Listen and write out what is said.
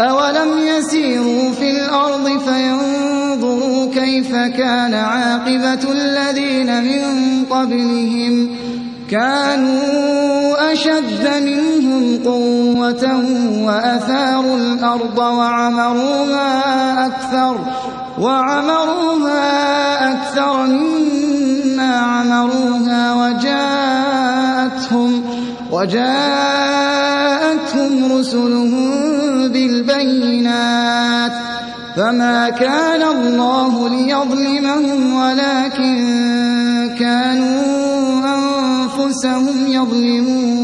أَوَلَمْ يَسِيرُوا فِي الْأَرْضِ فَيَنظُرُوا كَيْفَ كَانَ عَاقِبَةُ الَّذِينَ مِن قَبْلِهِمْ ۚ كَانُوا أَشَدَّ مِنْهُمْ قُوَّةً وَأَثَارُوا الْأَرْضَ وَعَمَرُوهَا أَكْثَرَ مِمَّا عَمَرُوهَا وَجَاءَتْهُمْ رُسُلُهُم بِالْبَيِّنَاتِ ۖ فَمَا كَانَ اللَّهُ لِيَظْلِمَهُمْ وَلَٰكِن كَانُوا أَنفُسَهُمْ يَظْلِمُونَ